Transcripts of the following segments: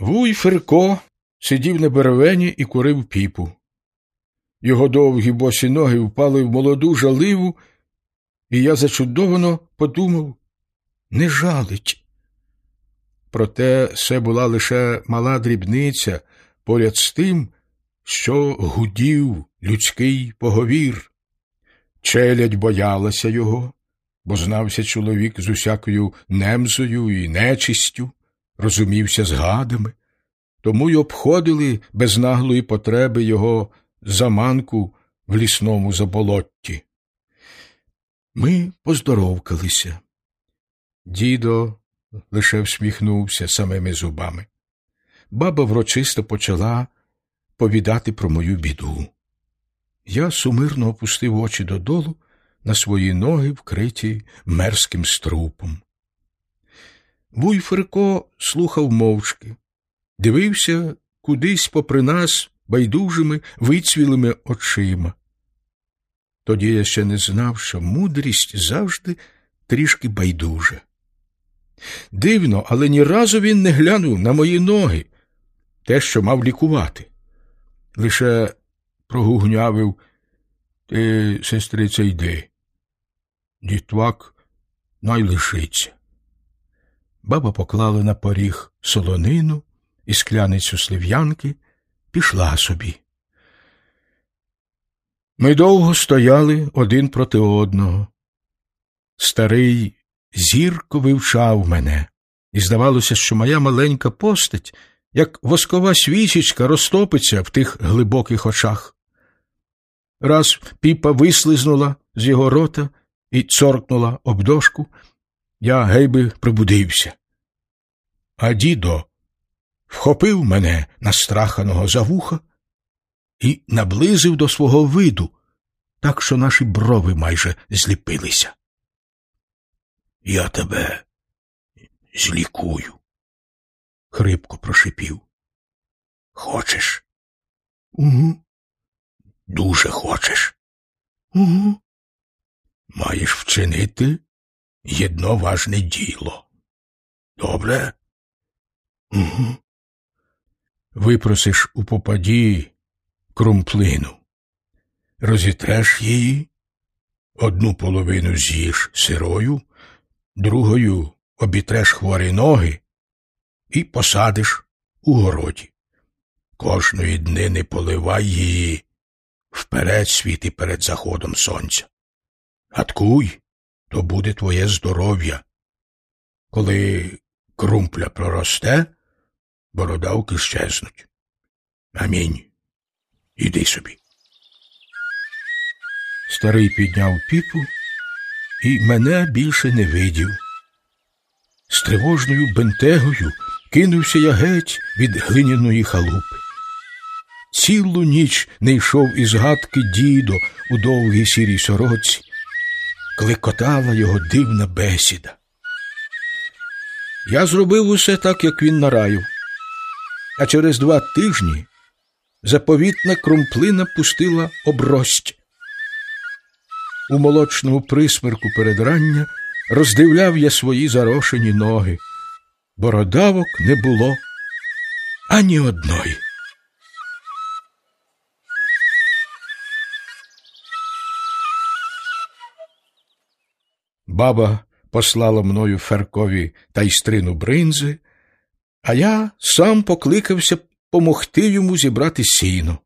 Вуй Ферко сидів на беревені і курив піпу. Його довгі босі ноги впали в молоду жаливу, і я зачудовано подумав не жалить. Проте це була лише мала дрібниця поряд з тим, що гудів людський поговір. Челядь боялася його, бо знався чоловік з усякою немзою і нечистю, розумівся з гадами, тому й обходили без наглої потреби його заманку в лісному заболотті. Ми поздоровкалися. Дідо лише всміхнувся самими зубами. Баба врочисто почала повідати про мою біду. Я сумирно опустив очі додолу на свої ноги, вкриті мерзким струпом. Вуйферко слухав мовчки, дивився кудись попри нас байдужими вицвілими очима. Тоді я ще не знав, що мудрість завжди трішки байдужа. Дивно, але ні разу він не глянув на мої ноги, те, що мав лікувати. Лише прогугнявив ти, сестриця, йди. Дітвак най лишиться. Баба поклала на поріг солонину і скляницю слив'янки, пішла собі. Ми довго стояли один проти одного. Старий зірко вивчав мене, і здавалося, що моя маленька постать, як воскова свічечка, розтопиться в тих глибоких очах. Раз піпа вислизнула з його рота і цоркнула об дошку, я гейби прибудився. А дідо вхопив мене настраханого за вуха і наблизив до свого виду, так що наші брови майже зліпилися. Я тебе злікую, хрипко прошипів. Хочеш? Угу. Дуже хочеш? Угу. Маєш вчинити єдно важне діло. Добре? Угу. Випросиш у попаді крумплину, розітреш її, одну половину з'їш сирою, другою обітреш хворі ноги і посадиш у городі. Кожної днини поливай її вперед світи перед заходом сонця. Гадкуй, то буде твоє здоров'я. Коли крумпля проросте, бородавки щезнуть. Амінь. Іди собі. Старий підняв піпу і мене більше не видів. З тривожною бентегою кинувся я геть від глиняної халупи. Цілу ніч не йшов із гадки дідо у довгій сірій сороці, клекотала його дивна бесіда. Я зробив усе так, як він нараїв, а через два тижні заповітна крумплина пустила обрость. У молочному присмерку передрання роздивляв я свої зарошені ноги. Бородавок не було ані одної. Баба послала мною феркові тайстрину бринзи, а я сам покликався помогти йому зібрати сіно.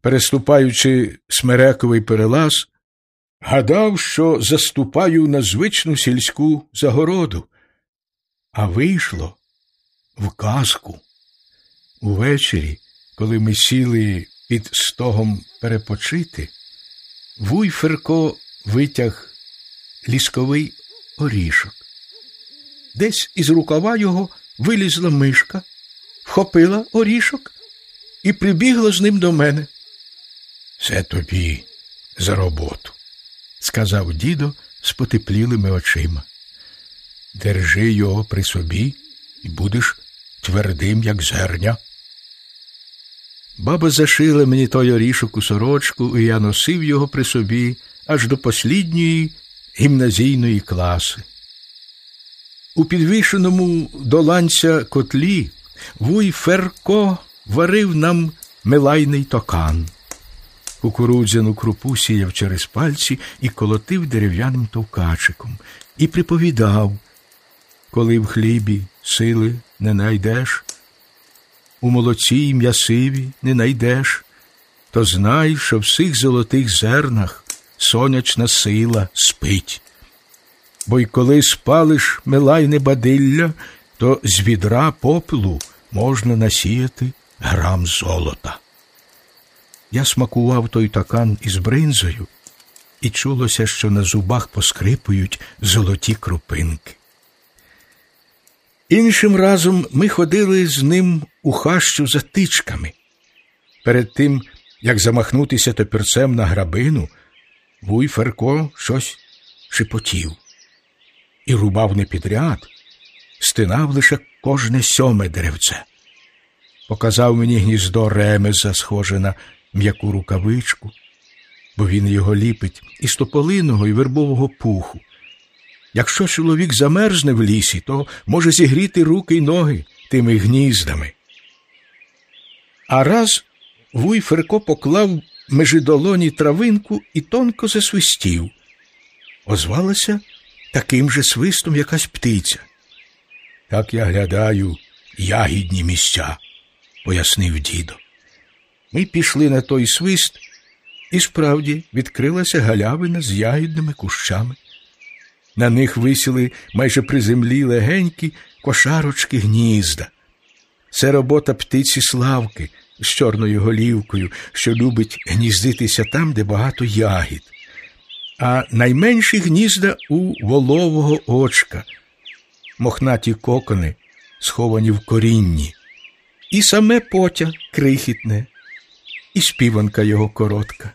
Переступаючи смерековий перелаз, гадав, що заступаю на звичну сільську загороду, а вийшло в казку. Увечері, коли ми сіли під стогом перепочити, вуй Ферко витяг лісковий орішок. Десь із рукава його вилізла мишка, вхопила орішок і прибігла з ним до мене. Це тобі за роботу, сказав дідо з потеплілими очима. Держи його при собі і будеш твердим, як зерня. Баба зашила мені той орішок у сорочку, і я носив його при собі аж до послідньої гімназійної класи. У підвішеному до ланця котлі Вуй Ферко варив нам милайний токан. Кукурудзяну крупу сіяв через пальці і колотив дерев'яним товкачиком, і приповідав, коли в хлібі сили не найдеш, у молоці й м'ясиві не найдеш, то знай, що в всіх золотих зернах сонячна сила спить. Бо й коли спалиш милайне бадилля, то з відра попелу можна насіяти грам золота. Я смакував той такан із бринзою, і чулося, що на зубах поскрипують золоті крупинки. Іншим разом ми ходили з ним у хащу за тичками. Перед тим, як замахнутися топірцем на грабину, вуй Ферко щось шепотів і рубав не підряд, стинав лише кожне сьоме деревце. Показав мені гніздо ремеза, схоже на м'яку рукавичку, бо він його ліпить із тополиного і вербового пуху. Якщо чоловік замерзне в лісі, то може зігріти руки й ноги тими гніздами. А раз вуй Ферко поклав межи долоні травинку і тонко засвистів. Озвалася таким же свистом якась птиця. Так я глядаю ягідні місця, пояснив дідо. Ми пішли на той свист, і справді відкрилася галявина з ягідними кущами. На них висіли майже при землі легенькі кошарочки гнізда. Це робота птиці Славки з чорною голівкою, що любить гніздитися там, де багато ягід, а найменші гнізда у волового очка, мохнаті кокони, сховані в корінні, і саме потя крихітне, і співанка його коротка.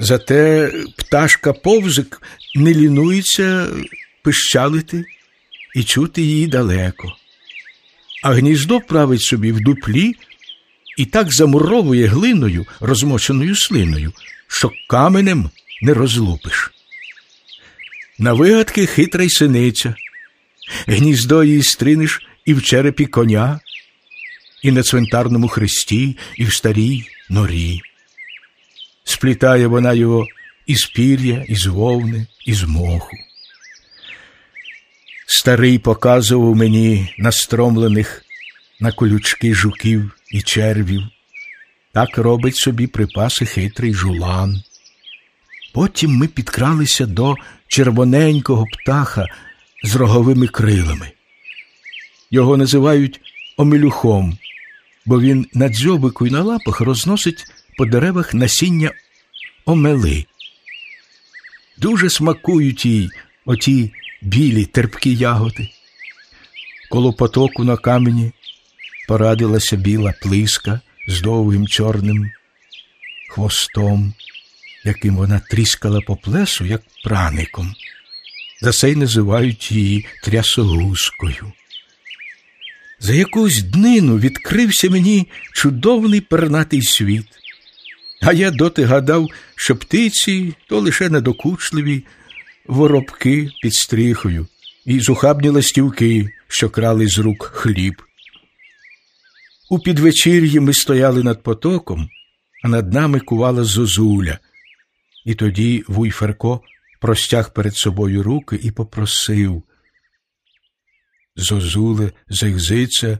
Зате пташка повзик не лінується пищалити і чути її далеко. А гніздо править собі в дуплі і так замуровує глиною, розмоченою слиною, що каменем не розлупиш. На вигадки хитра й синиця, гніздо її стринеш і в черепі коня, і на цвинтарному хресті, і в старій норі. Сплітає вона його із пір'я, із вовни, із моху. Старий показував мені настромлених на колючки жуків і червів. Так робить собі припаси хитрий жулан. Потім ми підкралися до червоненького птаха з роговими крилами. Його називають омелюхом, бо він на дзьобику і на лапах розносить по деревах насіння омели. Дуже смакують їй оті білі терпкі ягоди. Коло потоку на камені порадилася біла плиска з довгим чорним хвостом, яким вона тріскала по плесу, як праником. За це й називають її трясогузкою. За якусь днину відкрився мені чудовний пернатий світ. А я доти гадав, що птиці то лише недокучливі воробки під стріхою і зухабні ластівки, що крали з рук хліб. У підвечір'ї ми стояли над потоком, а над нами кувала зозуля, і тоді Вуй Ферко простяг перед собою руки і попросив Зозуле, зигзице,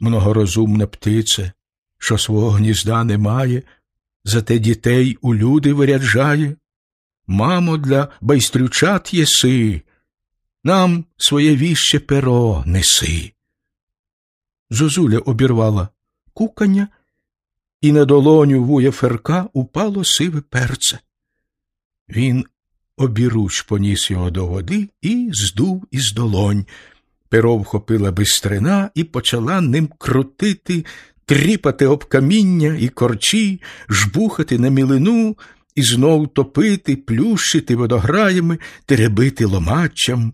многорозумна птице, що свого гнізда немає, зате дітей у люди виряджає. Мамо, для байстрючат єси, нам своє віще перо неси. Зозуля обірвала кукання, і на долоню вуя ферка упало сиве перце. Він обіруч поніс його до води і здув із долонь. Перо вхопила бистрина і почала ним крутити, тріпати об каміння і корчі, жбухати на мілину і знов топити, плющити водограями, теребити ломачам.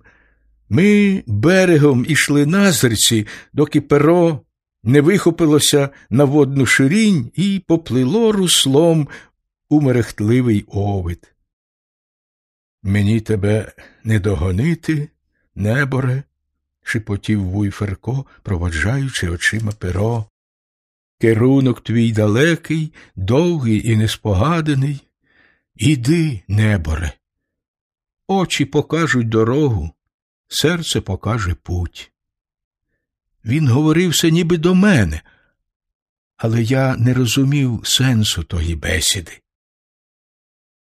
Ми берегом ішли назирці, доки перо не вихопилося на водну ширінь і поплило руслом у мерехтливий овид. Мені тебе не догонити, неборе, шепотів Вуйферко, проводжаючи очима перо. Керунок твій далекий, довгий і неспогаданий. Іди, неборе. Очі покажуть дорогу, серце покаже путь. Він говорився ніби до мене, але я не розумів сенсу тої бесіди.